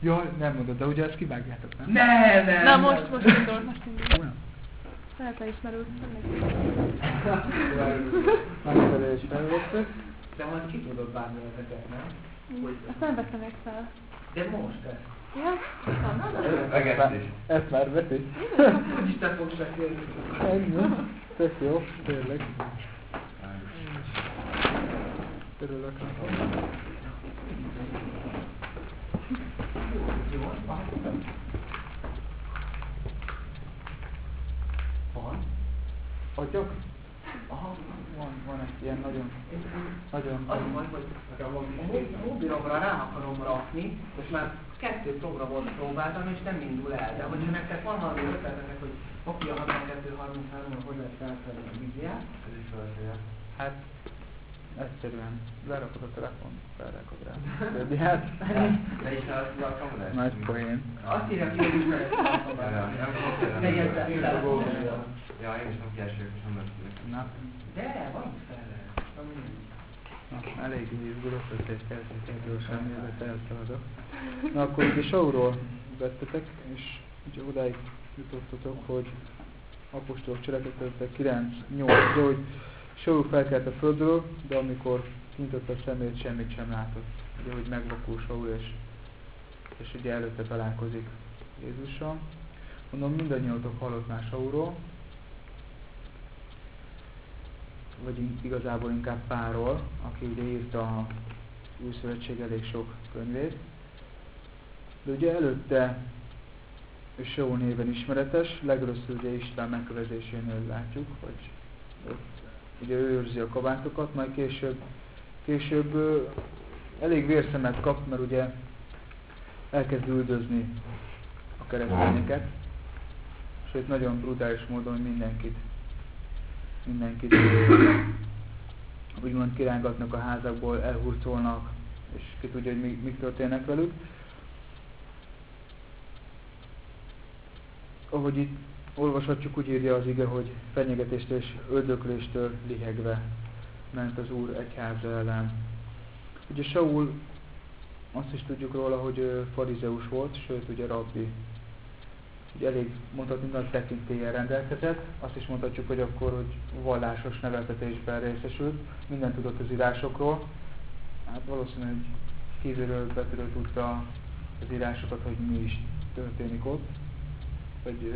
Jaj, nem mondod, de ugye ezt kivágjátok, nem? Ne, ne, Na ne. most, most indul, most indul. Lehet leismerült. Is felvettük. De majd ki tudod bánni ezeket, nem? Hogy... Ezt nem veszem még fel. De most ez. Ja? Megettés. Ezt már veszik. Hogy is te fogsz beszélni? Ennyi. Tök jó, tényleg. Örülök. Jó, van. Van? Agyok? Aha, van, van egy ilyen nagyon, nagyon... Az van, hogy a mobilomra rá akarom rakni, és már kettő programot próbáltam, és nem indul el. De hogyha nektek van valami ötletetek, hogy oké, a 62-33-ra hogy lehet felfelé a Bibliát, Ez is felfél. Hát, egyszerűen lerakod a telefon, felrakod rá. Bibliát. De is el tudod kamerát? Nagy poén. azt írja ki, hogy kérni. érted, telefonja. Ja, én is nem kiesők, és nem. Na, De, van na elég izgulok, hogy egy kezdjük gyorsan, mielőtt elszaladok. Na akkor ugye showról vettetek, és ugye odáig jutottatok, hogy apostolok cselekedetek 9, 8, de hogy Saul felkelt a földről, de amikor kinyitott a szemét, semmit sem látott. Ugye, hogy megvakul Saul, és, és ugye előtte találkozik Jézussal. Mondom, mindannyiatok hallott már Saulról, vagy igazából inkább Párról, aki ugye írta a Új Szövetség elég sok könyvét. De ugye előtte Saul néven ismeretes, legelőször ugye István megkövezésénél látjuk, hogy ugye ő őrzi a kabátokat, majd később, később elég vérszemet kap, mert ugye elkezd üldözni a keresztényeket, sőt nagyon brutális módon mindenkit mindenkit úgymond kirángatnak a házakból, elhurcolnak, és ki tudja, hogy mi, mik történnek velük. Ahogy itt olvashatjuk, úgy írja az ige, hogy fenyegetéstől és öldökléstől lihegve ment az Úr egyháza ellen. Ugye Saul, azt is tudjuk róla, hogy farizeus volt, sőt ugye rabbi. Ugye elég mondhatni nagy tekintéllyel rendelkezett, azt is mondhatjuk, hogy akkor, hogy vallásos neveltetésben részesült, mindent tudott az írásokról. Hát valószínűleg kívülről betűről tudta az írásokat, hogy mi is történik ott. Vagy,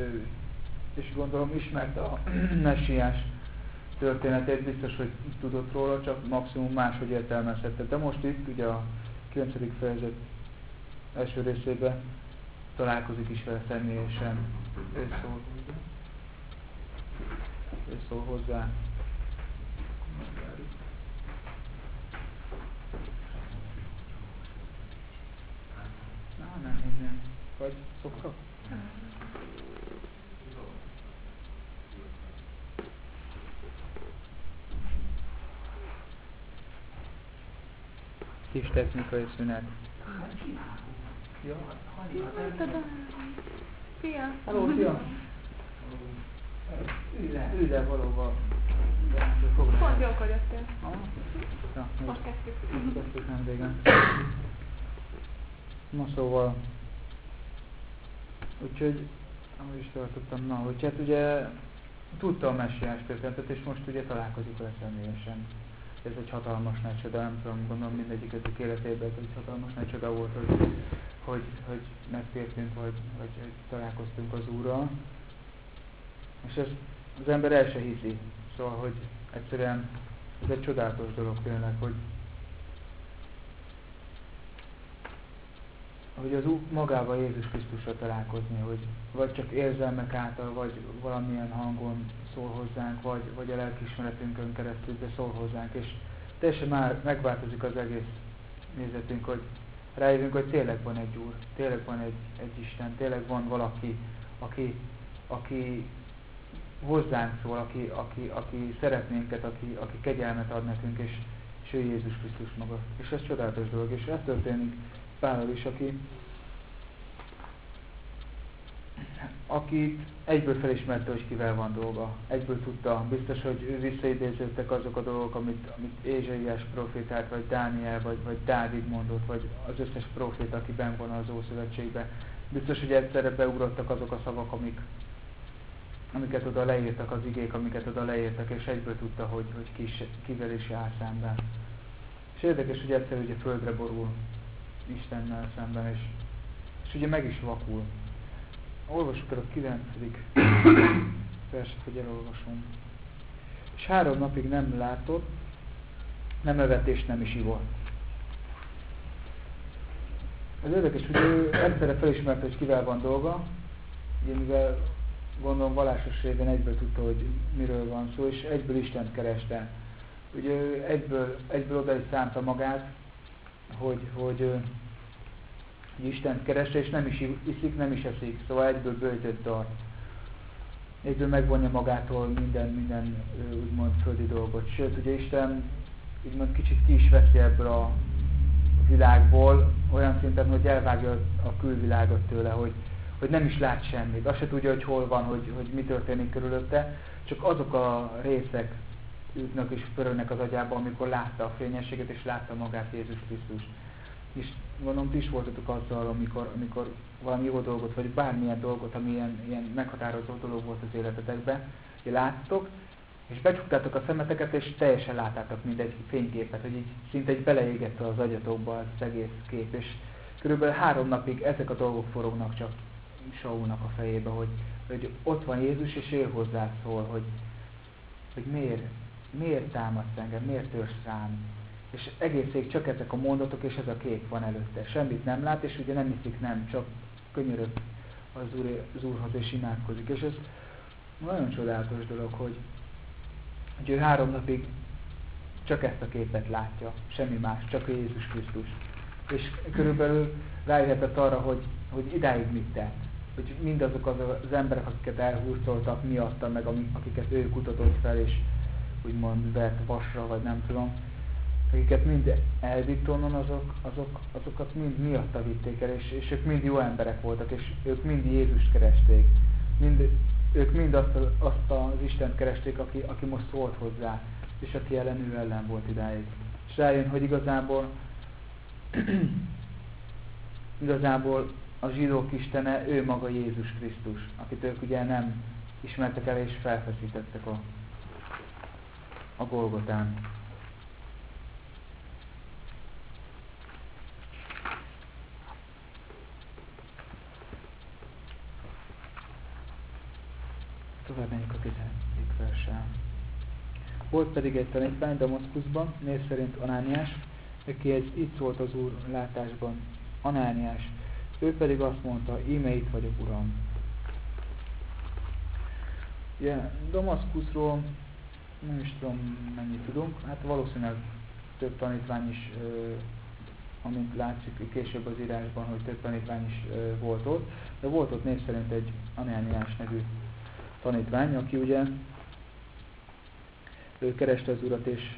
és gondolom ismerte a messiás történetét, biztos, hogy tudott róla, csak maximum máshogy értelmezhette. De most itt ugye a 9. fejezet első részében találkozik is vele személyesen. Ő szól. Ő szól hozzá. Na, nem hinném. Vagy szoktak? Kis technikai szünet. Jó. Szia! Hello, szia! Ülj le. Ülj le valóban. Pont jókor jöttél. Ja, Most kezdtük. Kezdtük nem régen. Na szóval, úgyhogy, ahogy is tartottam, na, hogy hát ugye tudta a messiás történetet, és most ugye találkozik vele személyesen. Ez egy hatalmas nagy csoda, nem tudom, gondolom mindegyikőtök életében ez egy hatalmas nagy csoda volt, hogy, hogy, hogy megtértünk, hogy, hogy, hogy találkoztunk az Úrral. És ezt az ember el se hiszi. Szóval, hogy egyszerűen ez egy csodálatos dolog tényleg, hogy hogy az ú- magával Jézus Krisztusra találkozni, hogy vagy csak érzelmek által, vagy valamilyen hangon szól hozzánk, vagy, vagy a lelkismeretünkön keresztül, de szól hozzánk, és teljesen már megváltozik az egész nézetünk, hogy rájövünk, hogy tényleg van egy Úr, tényleg van egy, egy Isten, tényleg van valaki, aki, aki hozzánk szól, aki, aki, aki szeret minket, aki, aki kegyelmet ad nekünk, és, és ő Jézus Krisztus maga. És ez csodálatos dolog, és ez történik Pállal is, aki akit egyből felismerte, hogy kivel van dolga. Egyből tudta, biztos, hogy visszaidéződtek azok a dolgok, amit, amit Ézsaiás profétát, vagy Dániel, vagy, vagy Dávid mondott, vagy az összes profét, aki ben van az Ószövetségben. Biztos, hogy egyszerre beugrottak azok a szavak, amik, amiket oda leírtak, az igék, amiket oda leírtak, és egyből tudta, hogy, hogy ki, kivel is jár szemben. És érdekes, hogy egyszer ugye földre borul Istennel szemben, és, és ugye meg is vakul. Olvasok el a 9. verset, hogy elolvasom. És három napig nem látott, nem evett és nem is ivott. Ez érdekes, hogy ő egyszerre felismerte, hogy kivel van dolga, ugye mivel gondolom vallásos révén egyből tudta, hogy miről van szó, és egyből Istent kereste. Ugye egyből, egyből oda is szánta magát, hogy, hogy, hogy Istent kereste, és nem is iszik, nem is eszik, szóval egyből bőjtött tart. Egyből megvonja magától minden, minden úgymond földi dolgot. Sőt, ugye Isten úgymond kicsit ki is veszi ebből a világból, olyan szinten, hogy elvágja a külvilágot tőle, hogy, hogy nem is lát semmit, azt se tudja, hogy hol van, hogy, hogy mi történik körülötte, csak azok a részek ütnek és pörögnek az agyába, amikor látta a fényességet és látta magát Jézus Krisztus. És gondolom, ti is voltatok azzal, amikor, amikor valami jó dolgot, vagy bármilyen dolgot, ami ilyen, ilyen meghatározó dolog volt az életetekben, hogy láttok, és becsuktátok a szemeteket, és teljesen láttátok mindegy fényképet, hogy így szinte egy beleégette az agyatokba az egész kép, és körülbelül három napig ezek a dolgok forognak csak Saulnak a fejébe, hogy, hogy ott van Jézus, és ő hozzá hogy, hogy miért, miért támadsz engem, miért törsz rám. És egészig csak ezek a mondatok, és ez a kép van előtte. Semmit nem lát, és ugye nem iszik, nem, csak könyörög az, úr, az Úrhoz, és imádkozik. És ez nagyon csodálatos dolog, hogy, hogy ő három napig csak ezt a képet látja, semmi más, csak Jézus Krisztus. És körülbelül rájöhetett arra, hogy, hogy idáig mit tett. Hogy mindazok az, az emberek, akiket elhúzoltak miatta, meg akiket ő kutatott fel, és úgymond vett vasra, vagy nem tudom, akiket mind elvitt onnan, azok, azok, azokat mind miatta vitték el, és, és ők mind jó emberek voltak, és ők mind Jézust keresték. Mind, ők mind azt, azt az Istent keresték, aki, aki most szólt hozzá, és aki ellen ő ellen volt idáig. És rájön, hogy igazából igazából a zsidók istene ő maga Jézus Krisztus, akit ők ugye nem ismertek el és felfeszítettek a, a Golgotán. Tovább menjünk a 10. versel. Volt pedig egy tanítvány Damaszkuszban, név szerint Anániás, aki egy itt szólt az Úr látásban, Anániás, ő pedig azt mondta, íme itt vagyok, Uram. Ugye, yeah, Damaszkuszról nem is tudom mennyit tudunk, hát valószínűleg több tanítvány is, amint látszik később az írásban, hogy több tanítvány is volt ott, de volt ott név szerint egy Anániás nevű tanítvány, aki ugye ő kereste az Urat és,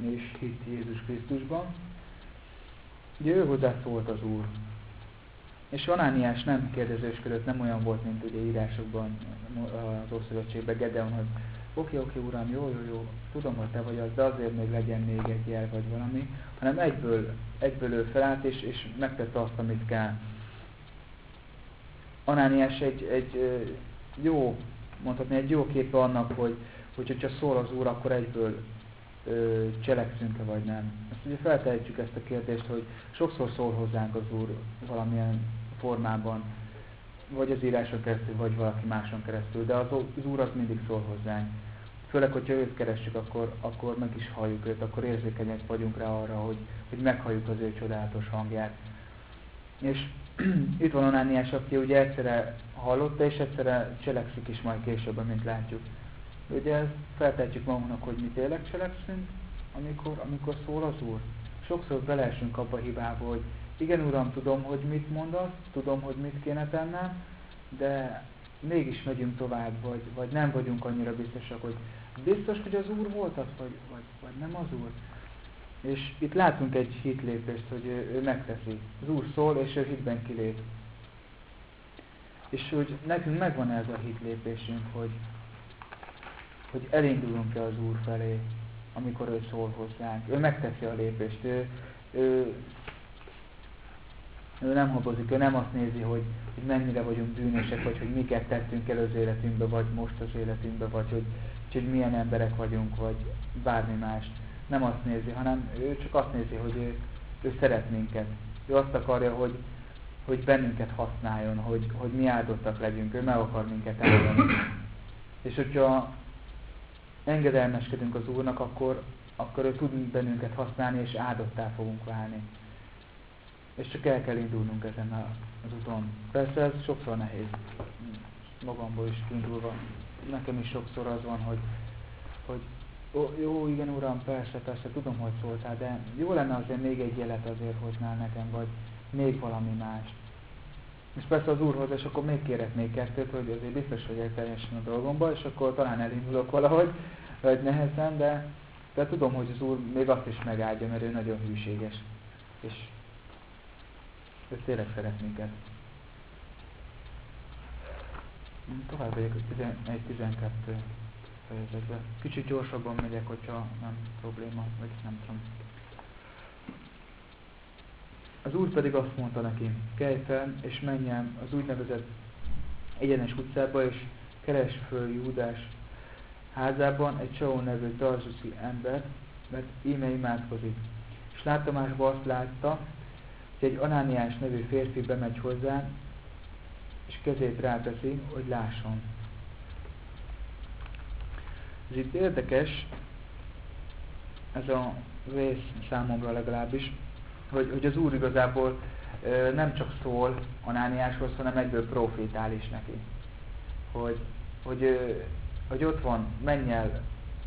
és hitt Jézus Krisztusban. Ugye ő hozzá szólt az Úr. És Anániás nem kérdezősködött, nem olyan volt, mint ugye írásokban az Ószövetségben Gedeon, hogy oké, oké, uram, jó, jó, jó, tudom, hogy te vagy az, de azért még legyen még egy jel vagy valami, hanem egyből, egyből ő felállt, és, és megtette azt, amit kell. Anániás egy, egy jó, mondhatni, egy jó képe annak, hogy, hogy hogyha szól az Úr, akkor egyből cselekszünk-e vagy nem. Ezt ugye feltehetjük ezt a kérdést, hogy sokszor szól hozzánk az Úr valamilyen formában, vagy az íráson keresztül, vagy valaki máson keresztül, de az, az Úr az mindig szól hozzánk. Főleg, hogyha őt keressük, akkor, akkor meg is halljuk őt, akkor érzékenyek vagyunk rá arra, hogy, hogy meghalljuk az ő csodálatos hangját. És itt van Onániás, aki ugye egyszerre hallotta, és egyszerre cselekszik is majd később, mint látjuk. Ugye feltehetjük magunknak, hogy mi tényleg cselekszünk, amikor, amikor szól az Úr. Sokszor beleesünk abba a hibába, hogy igen, Uram, tudom, hogy mit mondasz, tudom, hogy mit kéne tennem, de mégis megyünk tovább, vagy, vagy nem vagyunk annyira biztosak, hogy biztos, hogy az Úr volt az, vagy, vagy, vagy nem az Úr. És itt látunk egy hitlépést, hogy ő, ő megteszi. Az Úr szól, és ő hitben kilép. És hogy nekünk megvan ez a hitlépésünk, hogy, hogy elindulunk-e az Úr felé, amikor ő szól hozzánk. Ő megteszi a lépést, ő, ő, ő nem habozik, ő nem azt nézi, hogy, hogy mennyire vagyunk bűnösek, vagy hogy miket tettünk el az életünkbe, vagy most az életünkbe, vagy hogy, hogy milyen emberek vagyunk, vagy bármi más. Nem azt nézi, hanem ő csak azt nézi, hogy ő, ő szeret minket. Ő azt akarja, hogy, hogy bennünket használjon, hogy, hogy mi áldottak legyünk, ő meg akar minket áldani. És hogyha engedelmeskedünk az Úrnak, akkor, akkor ő tud bennünket használni, és áldottá fogunk válni. És csak el kell indulnunk ezen az úton. Persze ez sokszor nehéz. Magamból is indulva. Nekem is sokszor az van, hogy, hogy ó, jó, igen uram, persze, persze, tudom, hogy szóltál, de jó lenne azért még egy jelet azért hoznál nekem, vagy még valami más. És persze az úrhoz, és akkor még kérek még kettőt, hogy azért biztos vagyok teljesen a dolgomba, és akkor talán elindulok valahogy, vagy nehezen, de, de tudom, hogy az úr még azt is megáldja, mert ő nagyon hűséges. És ő tényleg szeret minket. Tovább vagyok 11-12 fejezetbe. Kicsit gyorsabban megyek, hogyha nem probléma, vagy nem tudom. Az úr pedig azt mondta neki, kelj fel, és menjen az úgynevezett egyenes utcába, és keres föl Júdás házában egy Saul nevű tarzuszi ember, mert íme imádkozik. És látomásban azt látta, hogy egy Anániás nevű férfi bemegy hozzá, és kezét ráteszi, hogy lásson. Ez itt érdekes, ez a rész számomra legalábbis, hogy, hogy az Úr igazából ö, nem csak szól Anániáshoz, hanem egyből profétál is neki. Hogy, hogy, ö, hogy ott van, menj el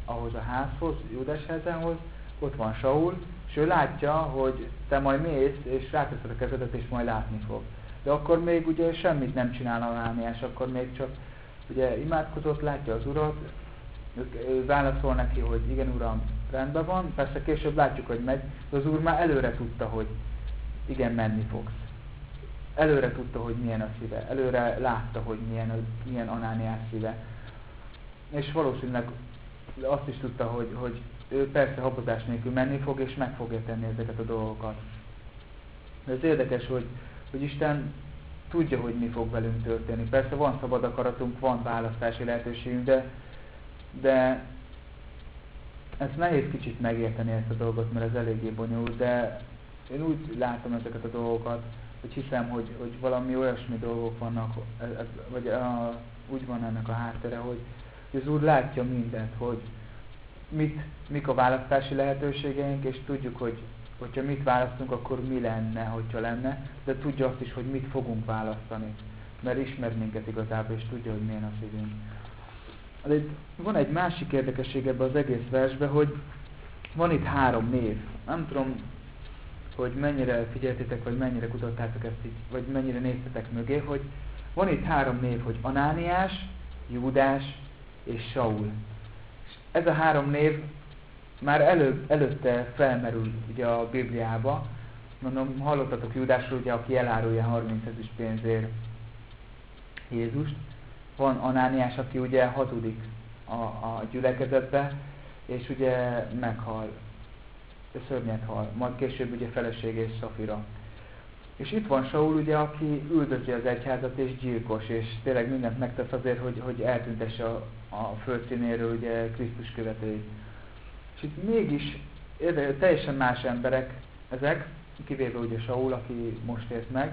ahhoz a házhoz, Júdás házához, ott van Saul, és ő látja, hogy te majd mész, és ráteszed a kezedet, és majd látni fog. De akkor még ugye semmit nem csinál Anániás, akkor még csak ugye imádkozott, látja az urat, ő válaszol neki, hogy igen uram, rendben van, persze később látjuk, hogy megy, de az úr már előre tudta, hogy igen, menni fogsz. Előre tudta, hogy milyen a szíve, előre látta, hogy milyen, milyen Anániás szíve. És valószínűleg azt is tudta, hogy, hogy ő persze habozás nélkül menni fog, és meg fogja tenni ezeket a dolgokat. De ez érdekes, hogy, hogy Isten tudja, hogy mi fog velünk történni. Persze van szabad akaratunk, van választási lehetőségünk, de, de ez nehéz kicsit megérteni ezt a dolgot, mert ez eléggé bonyolult, de én úgy látom ezeket a dolgokat, hogy hiszem, hogy, hogy valami olyasmi dolgok vannak, vagy a, úgy van ennek a háttere, hogy, hogy az Úr látja mindent, hogy mit, mik a választási lehetőségeink, és tudjuk, hogy hogyha mit választunk, akkor mi lenne, hogyha lenne, de tudja azt is, hogy mit fogunk választani, mert ismer minket igazából, és tudja, hogy milyen a szívünk. Van egy másik érdekesség ebben az egész versben, hogy van itt három név. Nem tudom, hogy mennyire figyeltétek, vagy mennyire kutattátok ezt így, vagy mennyire néztetek mögé, hogy van itt három név, hogy Anániás, Júdás és Saul. Ez a három név már elő, előtte felmerül ugye a Bibliába. Mondom, hallottatok Júdásról, ugye, aki elárulja 30 ezüst pénzért Jézust van Anániás, aki ugye hazudik a, a gyülekezetbe, és ugye meghal, szörnyet hal, majd később ugye feleség és Szafira. És itt van Saul ugye, aki üldözi az egyházat és gyilkos, és tényleg mindent megtesz azért, hogy, hogy eltüntesse a, a földszínéről ugye Krisztus követőit. És itt mégis teljesen más emberek ezek, kivéve ugye Saul, aki most ért meg,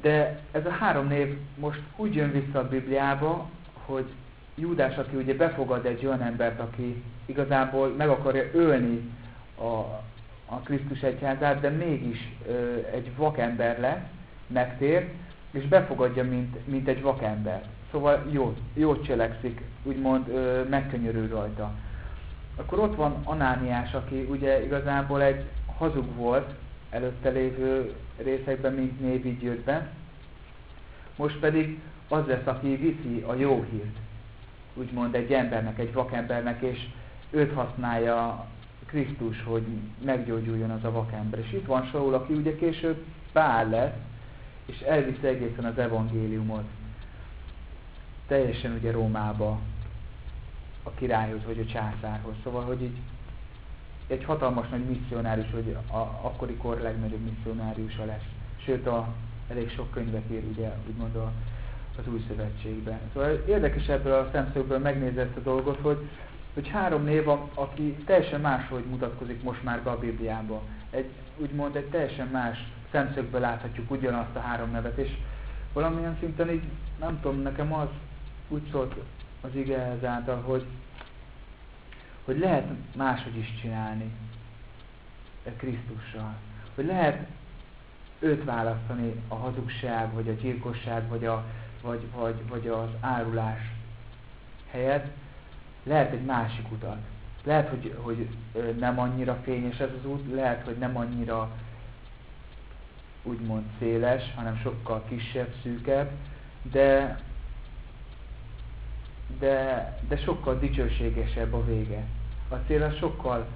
de ez a három név most úgy jön vissza a Bibliába, hogy Júdás, aki ugye befogad egy olyan embert, aki igazából meg akarja ölni a, a Krisztus egyházát, de mégis ö, egy vakember lesz, megtér, és befogadja, mint, mint egy vakember. Szóval jó, jót cselekszik, úgymond ö, megkönyörül rajta. Akkor ott van Anániás, aki ugye igazából egy hazug volt, előtte lévő részekben, mint névi jött. Most pedig az lesz, aki viszi a jó hírt, úgymond egy embernek, egy vakembernek, és őt használja Krisztus, hogy meggyógyuljon az a vakember. És itt van Saul, aki ugye később Pál lesz, és elvisz egészen az evangéliumot, teljesen ugye Rómába, a királyhoz vagy a császárhoz. Szóval, hogy így egy hatalmas nagy misszionárius, hogy a, akkori kor legnagyobb misszionáriusa lesz. Sőt, a, elég sok könyvet ír, ugye, úgymond a, az új szövetségben. Szóval érdekes ebből a szemszögből megnézni ezt a dolgot, hogy, hogy három név, aki teljesen máshogy mutatkozik most már a Bibliában. Egy, úgymond egy teljesen más szemszögből láthatjuk ugyanazt a három nevet, és valamilyen szinten így, nem tudom, nekem az úgy szólt az ige ezáltal, hogy, hogy lehet máshogy is csinálni Krisztussal. Hogy lehet őt választani a hazugság, vagy a gyilkosság, vagy, a, vagy, vagy, vagy az árulás helyett. Lehet egy másik utat. Lehet, hogy, hogy nem annyira fényes ez az út, lehet, hogy nem annyira úgymond széles, hanem sokkal kisebb, szűkebb, de, de, de sokkal dicsőségesebb a vége. A cél az sokkal,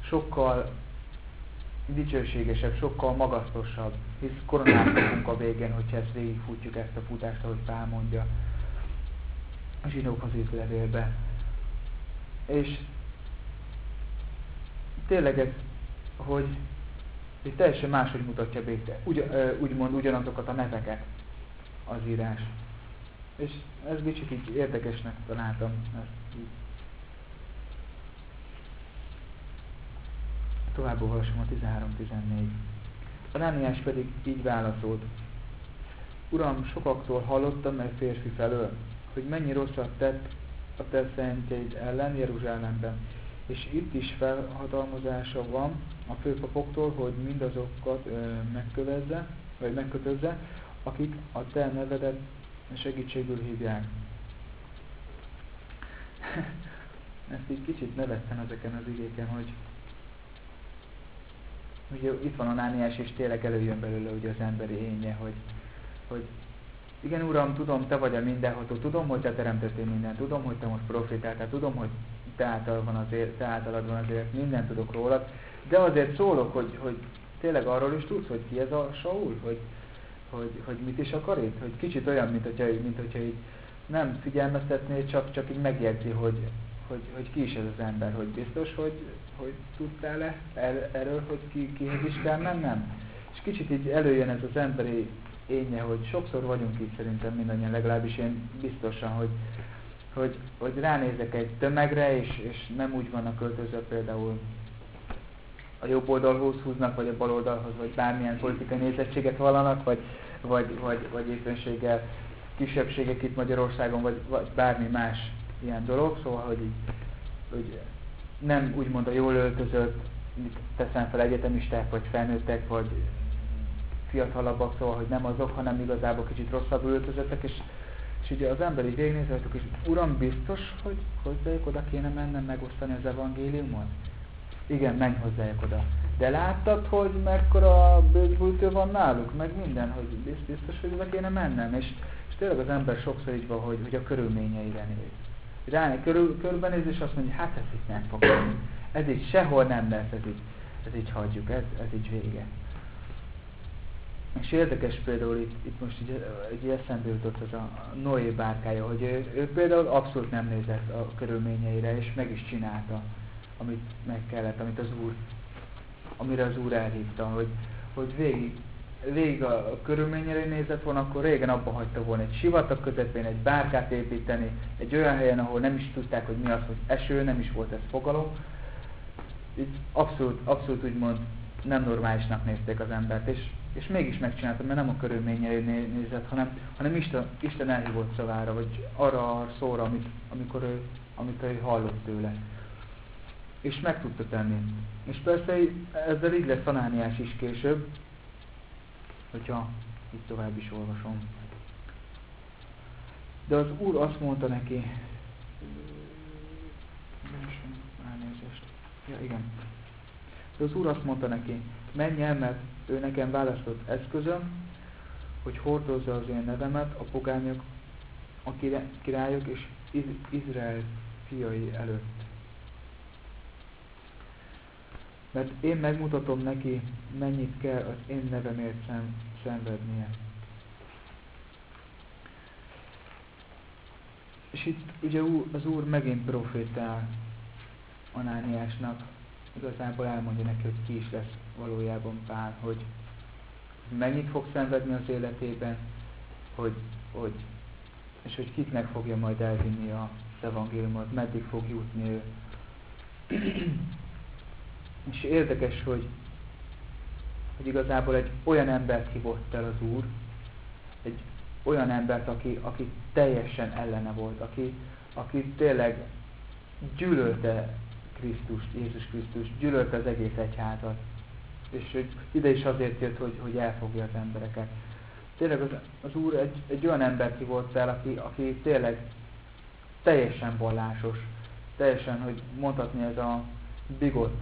sokkal dicsőségesebb, sokkal magasztosabb, hisz koronázhatunk a végén, hogyha ezt végigfutjuk ezt a futást, ahogy Pál mondja a zsinókhoz írt levélbe. És tényleg ez, hogy hogy teljesen máshogy mutatja be, Ugy, úgymond ugyanazokat a neveket az írás. És ez kicsit így érdekesnek találtam. Ezt így. Tovább olvasom a 13-14. Anániás pedig így válaszolt. Uram, sokaktól hallottam, mert férfi felől, hogy mennyi rosszat tett a te szentjeid ellen Jeruzsálemben, és itt is felhatalmazása van a főpapoktól, hogy mindazokat ö, megkövezze, vagy megkötözze, akik a te nevedet segítségül hívják. Ezt így kicsit nevettem ezeken az igéken, hogy ugye itt van a nániás, és tényleg előjön belőle ugye az emberi énje, hogy, hogy igen, Uram, tudom, Te vagy a mindenható, tudom, hogy Te teremtettél mindent, tudom, hogy Te most profitáltál, tudom, hogy Te, által van az élet, te általad van az élet, mindent tudok rólad, de azért szólok, hogy, hogy tényleg arról is tudsz, hogy ki ez a Saul, hogy, hogy, hogy mit is akar itt, hogy kicsit olyan, mint hogyha, mint hogyha így nem figyelmeztetné, csak, csak így megjegyzi, hogy, hogy, hogy ki is ez az ember, hogy biztos, hogy, hogy tudtál-e er, erről, hogy ki, kihez is kell mennem? És kicsit így előjön ez az emberi énje, hogy sokszor vagyunk így szerintem mindannyian, legalábbis én biztosan, hogy, hogy, hogy ránézek egy tömegre, és, és nem úgy vannak költözve például a jobb oldalhoz húznak, vagy a bal oldalhoz, vagy bármilyen politikai nézettséget vallanak, vagy, vagy, vagy, vagy éppenséggel kisebbségek itt Magyarországon, vagy, vagy bármi más ilyen dolog, szóval, hogy, így, hogy nem úgymond a jól öltözött, teszem fel egyetemisták, vagy felnőttek, vagy fiatalabbak, szóval, hogy nem azok, hanem igazából kicsit rosszabb öltözöttek, és, és ugye az ember így végignézhetük, és Uram, biztos, hogy hozzájuk oda kéne mennem megosztani az evangéliumot? Igen, menj hozzájuk oda. De láttad, hogy mekkora bőgbújtő van náluk, meg minden, hogy biztos, hogy oda kéne mennem, és, és tényleg az ember sokszor így van, hogy, hogy a körülményeire néz. Ráné körül, körülbenéz, és azt mondja, hát ez itt nem fog Ez így sehol nem lesz, ez így, ez így hagyjuk, ez, ez így vége. És érdekes például itt, itt most így, egy eszembe jutott az a Noé bárkája, hogy ő, ő például abszolút nem nézett a körülményeire, és meg is csinálta, amit meg kellett, amit az Úr, amire az Úr elhívta, hogy, hogy végig, végig a, a körülményeire nézett volna, akkor régen abba hagyta volna egy sivatag közepén egy bárkát építeni, egy olyan helyen, ahol nem is tudták, hogy mi az, hogy eső, nem is volt ez fogalom. Így abszolút, abszolút úgymond nem normálisnak nézték az embert, és és mégis megcsináltam, mert nem a körülményei nézett, hanem, hanem Isten, Isten elhívott szavára, vagy arra a szóra, amit, amikor ő, amit ő hallott tőle. És meg tudta tenni. És persze ezzel így lesz Anániás is később, hogyha itt tovább is olvasom. De az Úr azt mondta neki. Ja, igen. És az Úr azt mondta neki, menj el, mert ő nekem választott eszközöm, hogy hordozza az én nevemet a pogányok, a királyok és Izrael fiai előtt. Mert én megmutatom neki, mennyit kell az én nevemért szen szenvednie. És itt ugye az Úr megint profétál Anániásnak, igazából elmondja neki, hogy ki is lesz valójában Pál, hogy mennyit fog szenvedni az életében, hogy, hogy, és hogy kiknek fogja majd elvinni a evangéliumot, meddig fog jutni ő. és érdekes, hogy, hogy igazából egy olyan embert hívott el az Úr, egy olyan embert, aki, aki teljesen ellene volt, aki, aki tényleg gyűlölte Krisztust, Jézus Krisztus, gyűlölte az egész egyházat. És hogy ide is azért jött, hogy, hogy elfogja az embereket. Tényleg az, az Úr egy, egy olyan embert hívott el, aki, aki tényleg teljesen vallásos, teljesen, hogy mondhatni ez a bigot,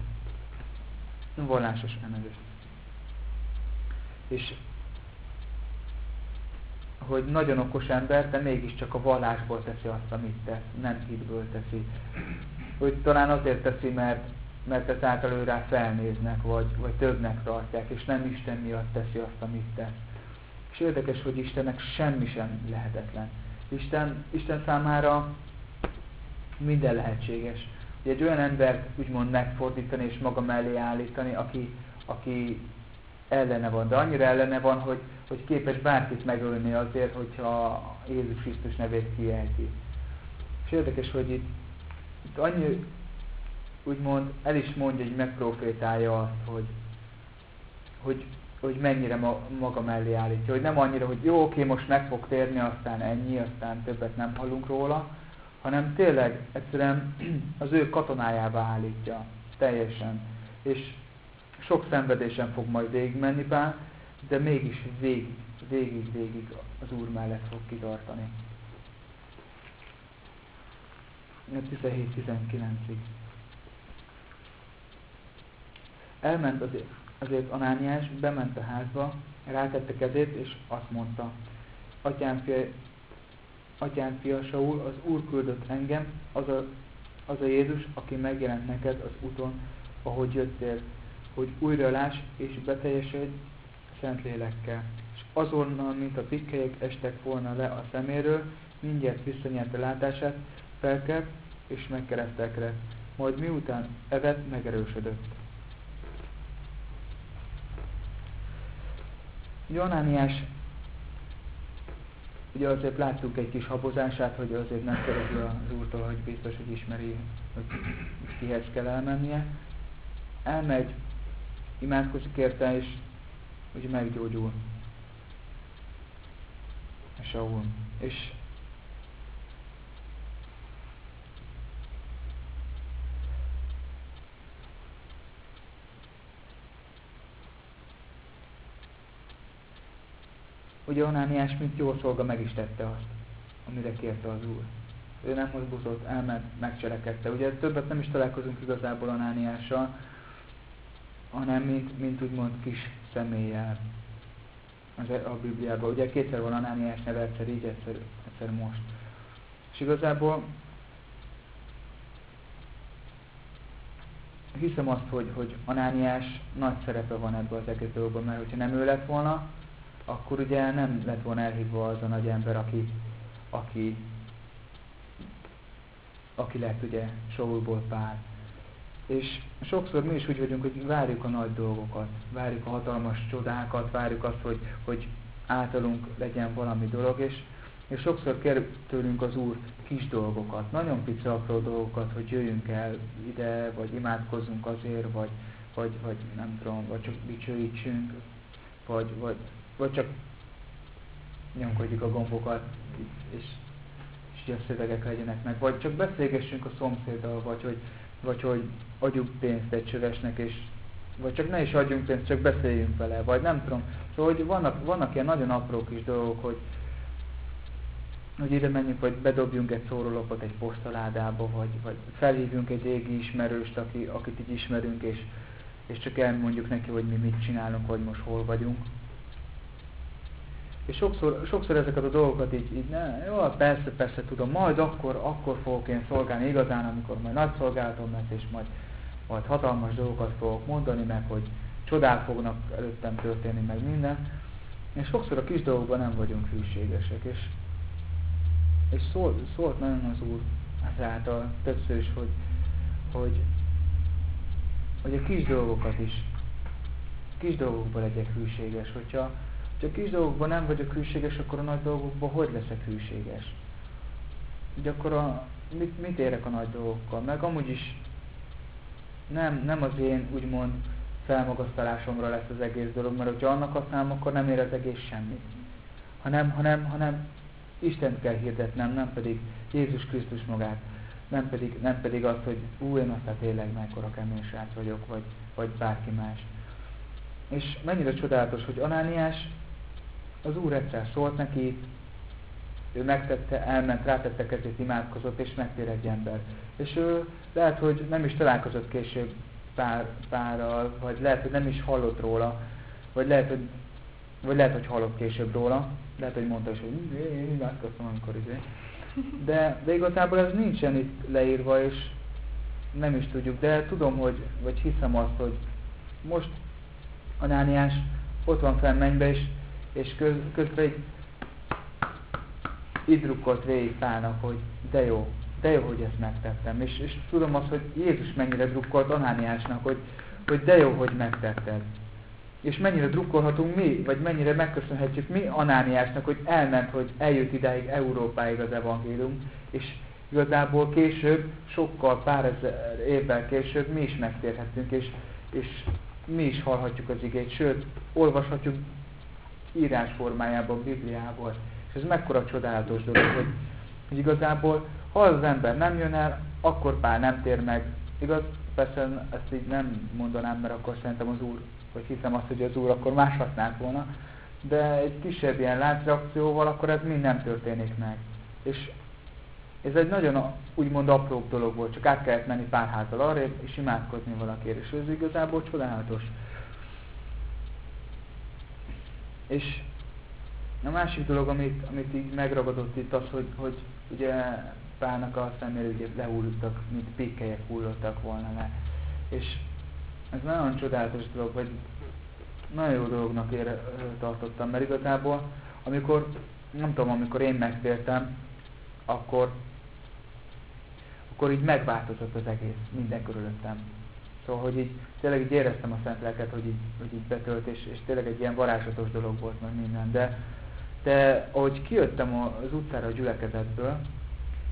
vallásos ember. És hogy nagyon okos ember, de mégiscsak a vallásból teszi azt, amit tesz, nem hitből teszi. Hogy talán azért teszi, mert, mert ezáltal ő rá felnéznek, vagy, vagy többnek tartják, és nem Isten miatt teszi azt, amit tesz. És érdekes, hogy Istennek semmi sem lehetetlen. Isten, Isten számára minden lehetséges. Ugye egy olyan embert úgymond megfordítani és maga mellé állítani, aki, aki ellene van, de annyira ellene van, hogy, hogy képes bárkit megölni azért, hogyha Jézus Krisztus nevét kijelti. És érdekes, hogy itt, itt annyi, úgymond el is mondja, hogy megprofétálja azt, hogy, hogy, hogy mennyire ma, maga mellé állítja. Hogy nem annyira, hogy jó, oké, most meg fog térni, aztán ennyi, aztán többet nem hallunk róla, hanem tényleg egyszerűen az ő katonájába állítja teljesen. És sok szenvedésen fog majd végigmenni Pál, de mégis végig, végig, végig az Úr mellett fog kitartani. 17-19-ig. Elment azért, azért Anániás, bement a házba, rátette kezét, és azt mondta, atyám fia, atyám fia Saul, az Úr küldött engem, az a, az a Jézus, aki megjelent neked az úton, ahogy jöttél, hogy újra láss és beteljesedj szent lélekkel. És azonnal, mint a pikkelyek estek volna le a szeméről, mindjárt visszanyerte látását, felkelt és megkeresztelkedett. Majd miután evett, megerősödött. Jonániás ugye azért láttuk egy kis habozását, hogy azért nem szereti az úrtól, hogy biztos, hogy ismeri, hogy kihez kell elmennie. Elmegy, imádkozik érte, és hogy meggyógyul. Saul. És Ugye Onániás, mint jó szolga meg is tette azt, amire kérte az Úr. Ő nem mozgózott, elment, megcselekedte. Ugye többet nem is találkozunk igazából Onániással, hanem mint, mint úgymond kis személlyel az, e- a Bibliában. Ugye kétszer van Anániás neve, egyszer így, egyszer, egyszer most. És igazából hiszem azt, hogy, hogy Anániás nagy szerepe van ebben az egész dologban, mert hogyha nem ő lett volna, akkor ugye nem lett volna elhívva az a nagy ember, aki, aki, aki lett ugye Saulból Pál. És sokszor mi is úgy vagyunk, hogy várjuk a nagy dolgokat, várjuk a hatalmas csodákat, várjuk azt, hogy, hogy általunk legyen valami dolog, és, és sokszor kér tőlünk az Úr kis dolgokat, nagyon pici apró dolgokat, hogy jöjjünk el ide, vagy imádkozzunk azért, vagy, vagy, vagy nem tudom, vagy csak dicsőítsünk, vagy, vagy, vagy csak nyomkodjuk a gombokat, és, és a szövegek legyenek meg, vagy csak beszélgessünk a szomszéddal, vagy hogy vagy hogy adjuk pénzt egy csövesnek, és vagy csak ne is adjunk pénzt, csak beszéljünk vele, vagy nem tudom. Szóval, hogy vannak, vannak ilyen nagyon apró kis dolgok, hogy, hogy ide menjünk, vagy bedobjunk egy szórólapot egy postaládába, vagy, vagy felhívjunk egy égi ismerőst, aki, akit így ismerünk, és, és csak elmondjuk neki, hogy mi mit csinálunk, vagy most hol vagyunk. És sokszor, sokszor ezeket a dolgokat így, így ne, jó, persze, persze tudom, majd akkor, akkor fogok én szolgálni igazán, amikor majd nagy szolgálatom lesz, és majd, majd hatalmas dolgokat fogok mondani, meg hogy csodák fognak előttem történni, meg minden. És sokszor a kis dolgokban nem vagyunk hűségesek, és, és szólt, szólt nagyon az Úr ezáltal többször is, hogy, hogy, hogy a kis dolgokat is, kis dolgokban legyek hűséges. Hogyha, hogyha kis dolgokban nem vagyok hűséges, akkor a nagy dolgokban hogy leszek hűséges? Ugye akkor a, mit, mit érek a nagy dolgokkal? Meg amúgy is nem, nem az én úgymond felmagasztalásomra lesz az egész dolog, mert hogyha annak használom, akkor nem ér az egész semmit. Hanem, hanem, hanem Istent kell hirdetnem, nem pedig Jézus Krisztus magát, nem pedig, nem pedig az, hogy ú, én aztán tényleg mekkora kemény srác vagyok, vagy, vagy bárki más. És mennyire csodálatos, hogy Anániás az Úr egyszer szólt neki, ő megtette, elment, rátette kezét, imádkozott, és megtér egy ember. És ő lehet, hogy nem is találkozott később pár, párral, vagy lehet, hogy nem is hallott róla, vagy lehet, hogy, vagy lehet, hogy hallott később róla, lehet, hogy mondta is, hogy én imádkoztam, amikor izé. De, de igazából ez nincsen itt leírva, és nem is tudjuk, de tudom, hogy, vagy hiszem azt, hogy most Anániás ott van fenn mennybe, és, és köz, közben egy így drukkolt végig Pálnak, hogy de jó, de jó, hogy ezt megtettem. És, és tudom azt, hogy Jézus mennyire drukkolt Anániásnak, hogy, hogy de jó, hogy megtetted. És mennyire drukkolhatunk mi, vagy mennyire megköszönhetjük mi Anániásnak, hogy elment, hogy eljött idáig Európáig az evangélium, és igazából később, sokkal pár ezer évvel később mi is megtérhetünk, és, és mi is hallhatjuk az igét, sőt, olvashatjuk írás formájában, Bibliából. És ez mekkora csodálatos dolog, hogy, hogy igazából, ha az ember nem jön el, akkor Pál nem tér meg. Igaz, persze ezt így nem mondanám, mert akkor szerintem az Úr, vagy hiszem azt, hogy az Úr akkor más használt volna, de egy kisebb ilyen láncreakcióval akkor ez mind nem történik meg. És ez egy nagyon úgymond apró dolog volt, csak át kellett menni pár házal arrébb, és imádkozni valakiért, és ez igazából csodálatos. És a másik dolog, amit, amit így megragadott itt az, hogy, hogy ugye Pálnak a szemére ugye lehullottak, mint pékelyek hullottak volna le. És ez nagyon csodálatos dolog, vagy nagyon jó dolognak ére, tartottam, mert igazából, amikor, nem tudom, amikor én megtértem, akkor, akkor így megváltozott az egész, minden körülöttem. Szóval, hogy így tényleg így éreztem a szent lelket, hogy így, hogy így betölt, és, és tényleg egy ilyen varázslatos dolog volt meg minden. De, de ahogy kijöttem az utcára a gyülekezetből,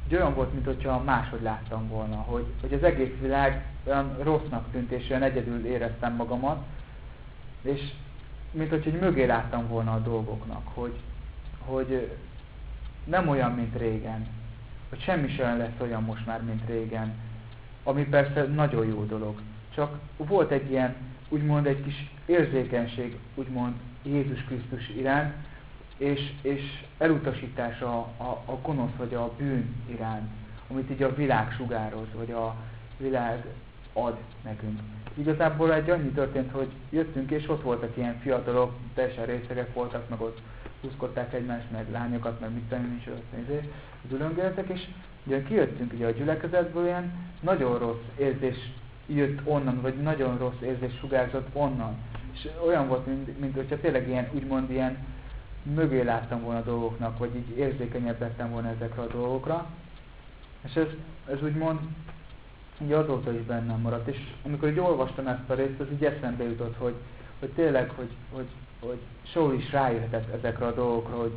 egy olyan volt, mintha máshogy láttam volna, hogy, hogy az egész világ olyan rossznak tűnt, és olyan egyedül éreztem magamat, és mint hogy mögé láttam volna a dolgoknak, hogy, hogy nem olyan, mint régen, hogy semmi sem lesz olyan most már, mint régen, ami persze nagyon jó dolog. Csak volt egy ilyen, úgymond egy kis érzékenység, úgymond Jézus Krisztus iránt, és, és elutasítás a, a, a gonosz vagy a bűn iránt, amit így a világ sugároz, vagy a világ ad nekünk. Igazából egy annyi történt, hogy jöttünk, és ott voltak ilyen fiatalok, teljesen részegek voltak, meg ott húzkodták egymást, meg lányokat, meg mit tenni is ott dülöngéltek, és ugye kijöttünk ugye a gyülekezetből, ilyen nagyon rossz érzés jött onnan, vagy nagyon rossz érzés sugárzott onnan. És olyan volt, mint, mint hogyha tényleg ilyen, úgymond ilyen mögé láttam volna a dolgoknak, vagy így érzékenyebb lettem volna ezekre a dolgokra. És ez, ez úgymond így azóta is bennem maradt. És amikor így olvastam ezt a részt, az így eszembe jutott, hogy, hogy tényleg, hogy, hogy, hogy Saul is rájöhetett ezekre a dolgokra, hogy,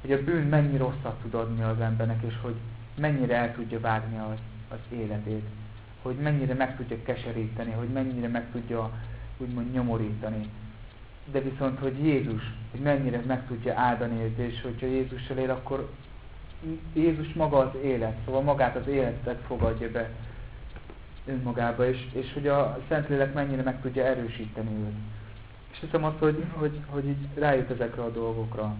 hogy a bűn mennyi rosszat tud adni az embernek, és hogy mennyire el tudja vágni az, az életét. Hogy mennyire meg tudja keseríteni, hogy mennyire meg tudja úgymond nyomorítani de viszont, hogy Jézus, hogy mennyire meg tudja áldani őt, és hogyha Jézussal él, akkor Jézus maga az élet, szóval magát az életet fogadja be önmagába, és, és hogy a Szentlélek mennyire meg tudja erősíteni őt. És hiszem azt, hogy, hogy, hogy így rájött ezekre a dolgokra.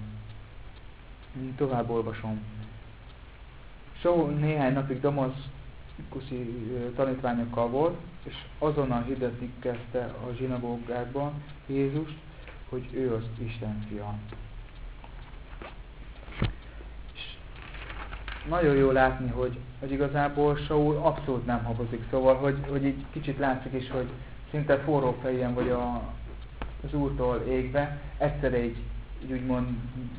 Tovább olvasom. Saul néhány napig Damaszkuszi tanítványokkal volt, és azonnal hirdetni kezdte a zsinagógákban Jézust, hogy ő az Isten fia. És nagyon jó látni, hogy, hogy igazából Saul abszolút nem habozik, szóval, hogy, hogy így kicsit látszik is, hogy szinte forró fején vagy a, az úrtól égve, egyszer így így úgymond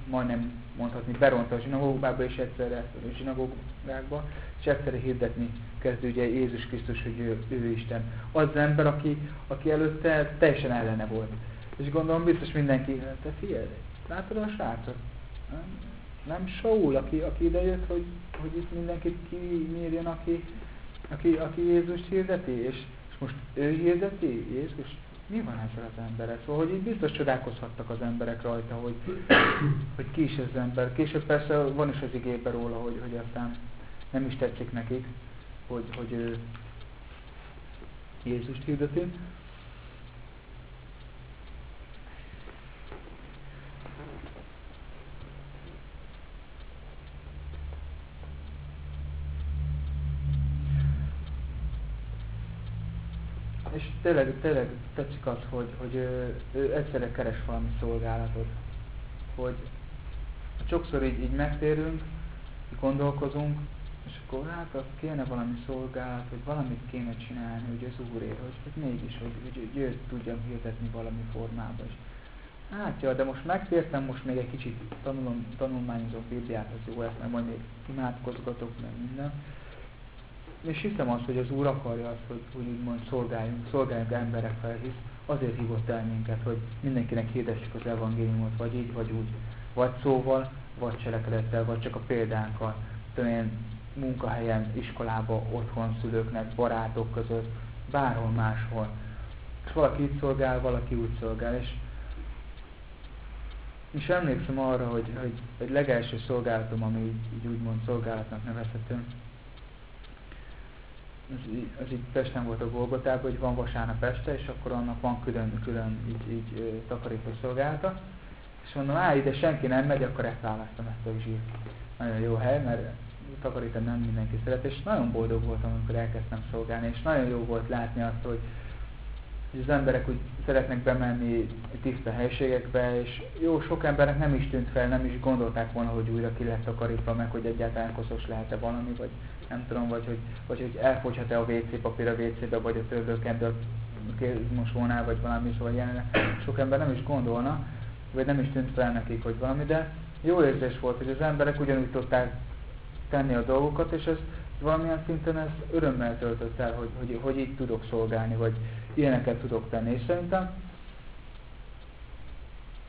majdnem mondhatni beronta a zsinagógába és egyszerre a zsinagógákba, és egyszerre hirdetni kezdő ugye Jézus Krisztus, hogy ő, ő Isten. Az, az ember, aki, aki előtte teljesen ellene volt. És gondolom biztos mindenki, te figyelj, látod a srácot? Nem, nem Saul, aki, aki idejött, hogy, hogy itt mindenkit kimérjen, aki, aki, aki Jézus hirdeti, és, és most ő hirdeti Jézus? Mi van ezzel az emberek? Szóval, hogy így biztos csodálkozhattak az emberek rajta, hogy, hogy ki is ez az ember. Később persze van is az igében róla, hogy, hogy aztán nem is tetszik nekik, hogy, hogy ő Jézust hirdeti. és tényleg, tényleg tetszik az, hogy, hogy ő, ő egyszerre keres valami szolgálatot. Hogy sokszor így, így megtérünk, gondolkozunk, és akkor hát kéne valami szolgálat, hogy valamit kéne csinálni, hogy az Úrért, hogy, hogy mégis, hogy, hogy, hogy őt tudjam hirdetni valami formában. És hát ja, de most megtértem, most még egy kicsit tanulom, tanulmányozom Bibliát, az jó, ezt meg majd még imádkozgatok, meg minden. És hiszem azt, hogy az Úr akarja azt, hogy, hogy úgymond szolgáljunk, szolgáljunk emberek fel, hisz azért hívott el minket, hogy mindenkinek hirdessük az evangéliumot, vagy így, vagy úgy, vagy szóval, vagy cselekedettel, vagy csak a példánkkal, tudom munkahelyen, iskolába, otthon, szülőknek, barátok között, bárhol máshol. És valaki így szolgál, valaki úgy szolgál, és, és emlékszem arra, hogy, hogy egy legelső szolgálatom, ami így, így úgymond szolgálatnak nevezhető, az, az így Pesten volt a Golgotában, hogy van vasárnap este, és akkor annak van külön, külön így, így takarító szolgálata. És mondom, á, ide senki nem megy, akkor ezt választom ezt a zsírt. Nagyon jó hely, mert takarítani nem mindenki szeret, és nagyon boldog voltam, amikor elkezdtem szolgálni, és nagyon jó volt látni azt, hogy, hogy az emberek úgy szeretnek bemenni tiszta helységekbe, és jó, sok embernek nem is tűnt fel, nem is gondolták volna, hogy újra ki lett takarítva, meg hogy egyáltalán koszos lehet-e valami, vagy nem tudom, vagy hogy, vagy hogy elfogyhat-e a WC papír a WC-be, vagy a tőlőkendő mosónál, vagy valami, szóval ilyen sok ember nem is gondolna, vagy nem is tűnt fel nekik, hogy valami, de jó érzés volt, hogy az emberek ugyanúgy tudták tenni a dolgokat, és ez valamilyen szinten ez örömmel töltött el, hogy, hogy, hogy így tudok szolgálni, vagy ilyeneket tudok tenni. És szerintem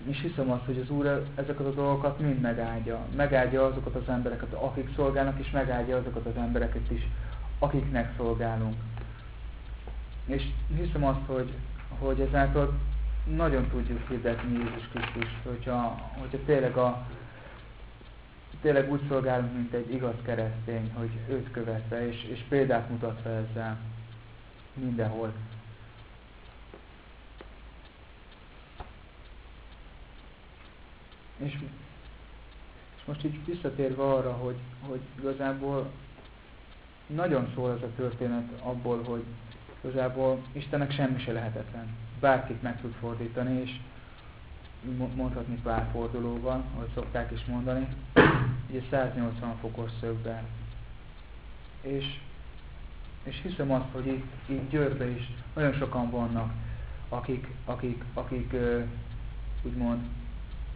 és hiszem azt, hogy az Úr ezeket a dolgokat mind megáldja. Megáldja azokat az embereket, akik szolgálnak, és megáldja azokat az embereket is, akiknek szolgálunk. És hiszem azt, hogy, hogy ezáltal nagyon tudjuk hirdetni Jézus Krisztust, hogyha, hogyha tényleg, a, tényleg úgy szolgálunk, mint egy igaz keresztény, hogy őt követve, és, és példát mutatva ezzel mindenhol. És, és most így visszatérve arra, hogy, hogy igazából nagyon szól ez a történet abból, hogy igazából Istennek semmi se lehetetlen. Bárkit meg tud fordítani, és mondhatni pár fordulóval, ahogy szokták is mondani, ugye 180 fokos szögben. És, és hiszem azt, hogy itt, itt Győrbe is nagyon sokan vannak, akik, akik, akik úgymond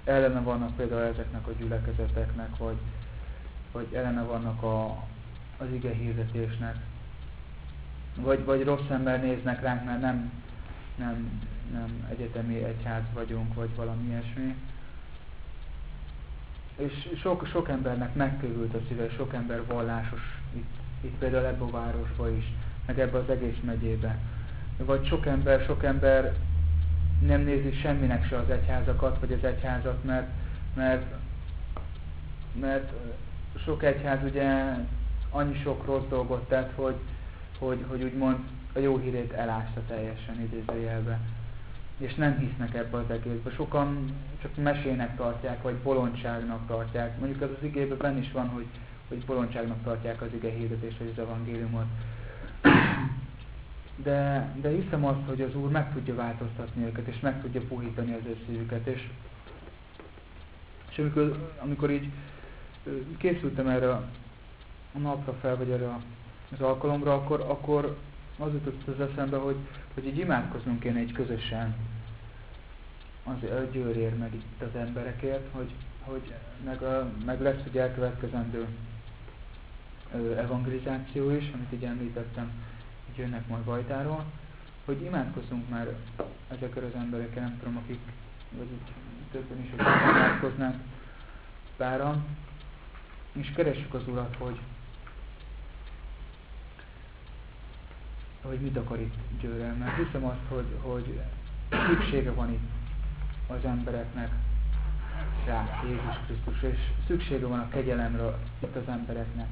ellene vannak például ezeknek a gyülekezeteknek, vagy, vagy ellene vannak a, az ige hirdetésnek, vagy, vagy rossz ember néznek ránk, mert nem, nem, nem egyetemi egyház vagyunk, vagy valami ilyesmi. És sok, sok embernek megkövült a szíve, sok ember vallásos, itt, itt például ebbe a városba is, meg ebbe az egész megyébe. Vagy sok ember, sok ember nem nézi semminek se az egyházakat, vagy az egyházat, mert, mert, mert sok egyház ugye annyi sok rossz dolgot tett, hogy, hogy, hogy úgymond a jó hírét elásta teljesen idézőjelbe. És nem hisznek ebbe az egészbe. Sokan csak mesének tartják, vagy bolondságnak tartják. Mondjuk az az igében benne is van, hogy, hogy bolondságnak tartják az ige hirdetést, vagy az evangéliumot de, de hiszem azt, hogy az Úr meg tudja változtatni őket, és meg tudja puhítani az ő szívüket, és, és amikor, amikor így készültem erre a napra fel, vagy erre az alkalomra, akkor, akkor az jutott az eszembe, hogy, hogy így imádkoznunk kéne egy közösen. az a győrér meg itt az emberekért, hogy, hogy meg, a, meg lesz ugye elkövetkezendő ö, evangelizáció is, amit így említettem, hogy jönnek majd Vajtáról, hogy imádkozzunk már ezekkel az emberekkel, nem tudom, akik, vagy így többen is, hogy imádkoznak páran, és keressük az Urat, hogy, hogy mit akar itt Győrel, mert hiszem azt, hogy, hogy szüksége van itt az embereknek rá Jézus Krisztus, és szüksége van a kegyelemre itt az embereknek.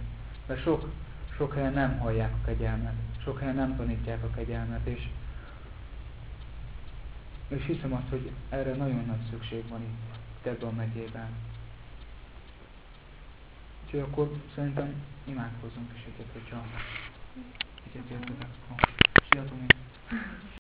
Mert sok, sok helyen nem hallják a kegyelmet, sok helyen nem tanítják a kegyelmet, és, és hiszem azt, hogy erre nagyon nagy szükség van itt, ebben a megyében. Úgyhogy akkor szerintem imádkozzunk is egyet, hogyha 这边这好需要东西